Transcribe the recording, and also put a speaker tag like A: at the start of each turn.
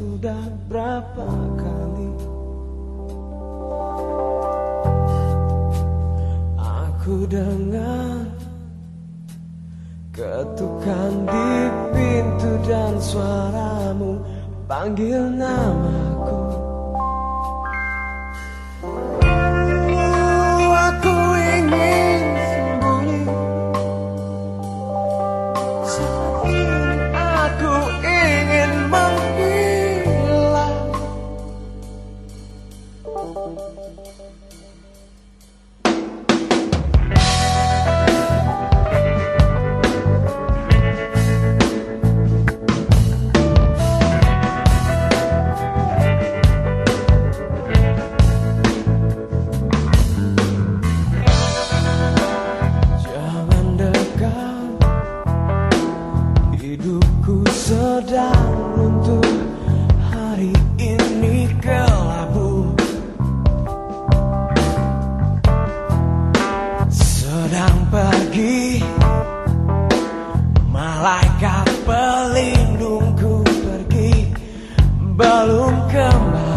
A: sudah berapa kali? Aku dengar Ketukan di pintu dan suaramu Panggil namaku. うん。Terang pergi, Malaikat pelindungku pergi. Belum kembali.